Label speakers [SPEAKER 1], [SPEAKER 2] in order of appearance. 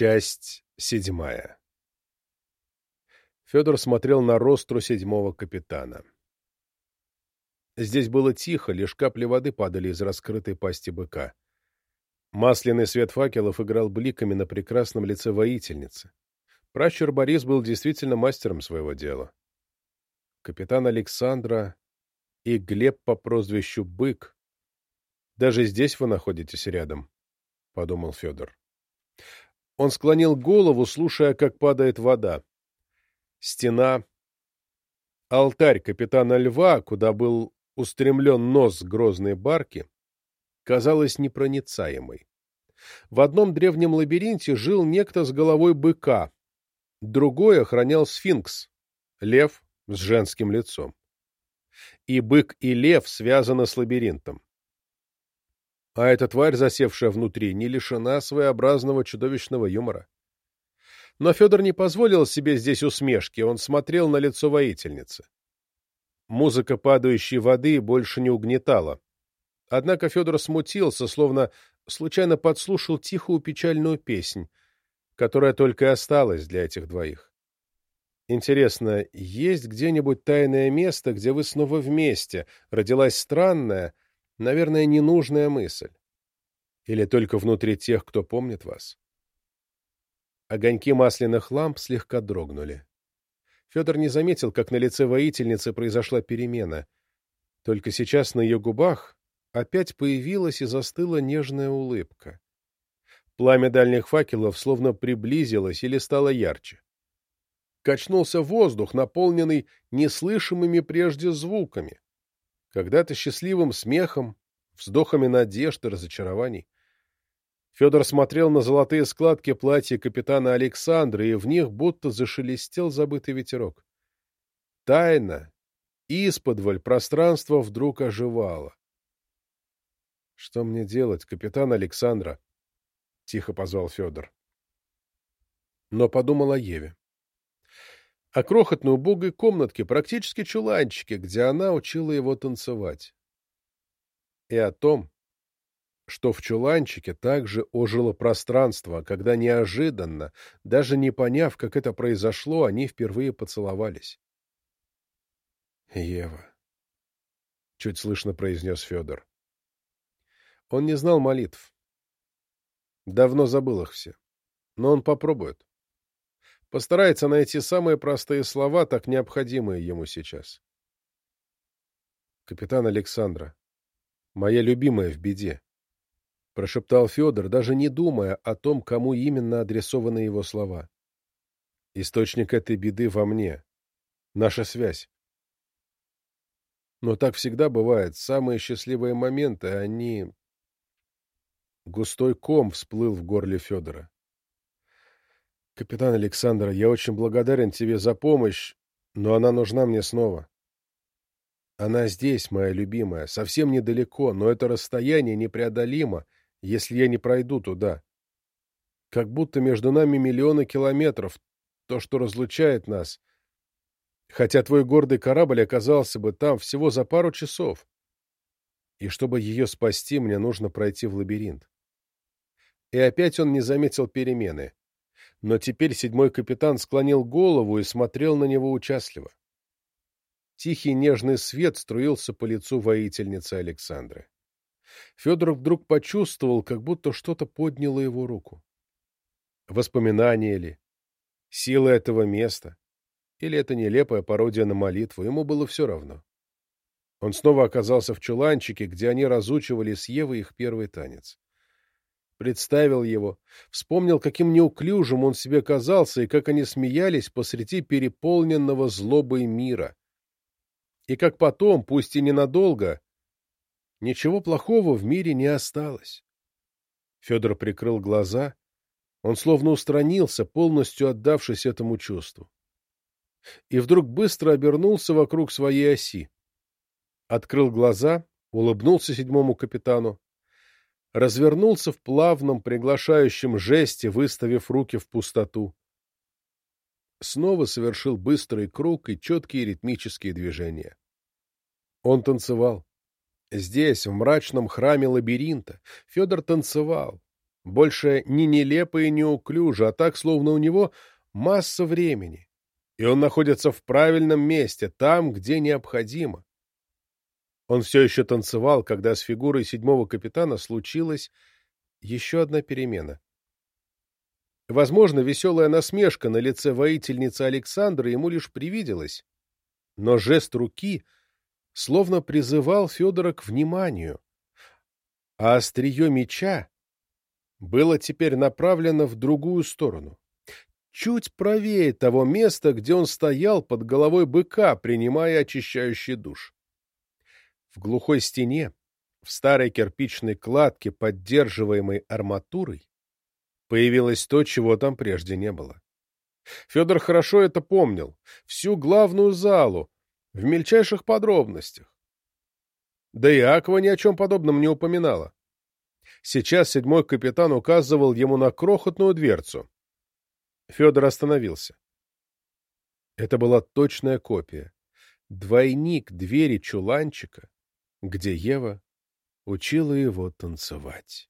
[SPEAKER 1] Часть седьмая Федор смотрел на ростру седьмого капитана. Здесь было тихо, лишь капли воды падали из раскрытой пасти быка. Масляный свет факелов играл бликами на прекрасном лице воительницы. Пращур Борис был действительно мастером своего дела. Капитан Александра и Глеб по прозвищу Бык. Даже здесь вы находитесь рядом, — подумал Федор. Он склонил голову, слушая, как падает вода. Стена, алтарь капитана Льва, куда был устремлен нос грозной барки, казалась непроницаемой. В одном древнем лабиринте жил некто с головой быка, другой охранял сфинкс, лев с женским лицом. И бык, и лев связаны с лабиринтом. А эта тварь, засевшая внутри, не лишена своеобразного чудовищного юмора. Но Федор не позволил себе здесь усмешки, он смотрел на лицо воительницы. Музыка падающей воды больше не угнетала. Однако Федор смутился, словно случайно подслушал тихую печальную песнь, которая только и осталась для этих двоих. Интересно, есть где-нибудь тайное место, где вы снова вместе? Родилась странная, наверное, ненужная мысль. Или только внутри тех, кто помнит вас? Огоньки масляных ламп слегка дрогнули. Федор не заметил, как на лице воительницы произошла перемена. Только сейчас на ее губах опять появилась и застыла нежная улыбка. Пламя дальних факелов словно приблизилось или стало ярче. Качнулся воздух, наполненный неслышимыми прежде звуками когда-то счастливым смехом, вздохами надежд и разочарований. Федор смотрел на золотые складки платья капитана Александра, и в них будто зашелестел забытый ветерок. Тайна, исподволь пространство вдруг оживало. — Что мне делать, капитан Александра? — тихо позвал Федор. Но подумал о Еве о крохотной убогой комнатке, практически чуланчике, где она учила его танцевать. И о том, что в чуланчике также ожило пространство, когда неожиданно, даже не поняв, как это произошло, они впервые поцеловались. «Ева», — чуть слышно произнес Федор. Он не знал молитв. Давно забыл их все. Но он попробует. Постарается найти самые простые слова, так необходимые ему сейчас. «Капитан Александра, моя любимая в беде», — прошептал Федор, даже не думая о том, кому именно адресованы его слова. «Источник этой беды во мне. Наша связь. Но так всегда бывает. Самые счастливые моменты, они...» Густой ком всплыл в горле Федора. Капитан Александр, я очень благодарен тебе за помощь, но она нужна мне снова. Она здесь, моя любимая, совсем недалеко, но это расстояние непреодолимо, если я не пройду туда. Как будто между нами миллионы километров, то, что разлучает нас. Хотя твой гордый корабль оказался бы там всего за пару часов. И чтобы ее спасти, мне нужно пройти в лабиринт. И опять он не заметил перемены но теперь седьмой капитан склонил голову и смотрел на него участливо. Тихий нежный свет струился по лицу воительницы Александры. Федор вдруг почувствовал, как будто что-то подняло его руку. Воспоминание ли? Сила этого места? Или это нелепая пародия на молитву? Ему было все равно. Он снова оказался в чуланчике, где они разучивали с Евой их первый танец представил его, вспомнил, каким неуклюжим он себе казался и как они смеялись посреди переполненного злобой мира. И как потом, пусть и ненадолго, ничего плохого в мире не осталось. Федор прикрыл глаза, он словно устранился, полностью отдавшись этому чувству. И вдруг быстро обернулся вокруг своей оси. Открыл глаза, улыбнулся седьмому капитану, развернулся в плавном приглашающем жесте, выставив руки в пустоту. Снова совершил быстрый круг и четкие ритмические движения. Он танцевал. Здесь, в мрачном храме лабиринта, Федор танцевал. Больше не нелепо и неуклюже, а так, словно у него масса времени, и он находится в правильном месте, там, где необходимо. Он все еще танцевал, когда с фигурой седьмого капитана случилась еще одна перемена. Возможно, веселая насмешка на лице воительницы Александра ему лишь привиделась, но жест руки словно призывал Федора к вниманию, а острие меча было теперь направлено в другую сторону, чуть правее того места, где он стоял под головой быка, принимая очищающий душ. В глухой стене, в старой кирпичной кладке, поддерживаемой арматурой, появилось то, чего там прежде не было. Федор хорошо это помнил, всю главную залу, в мельчайших подробностях. Да и Аква ни о чем подобном не упоминала. Сейчас седьмой капитан указывал ему на крохотную дверцу. Федор остановился. Это была точная копия. Двойник двери чуланчика, где Ева учила его танцевать.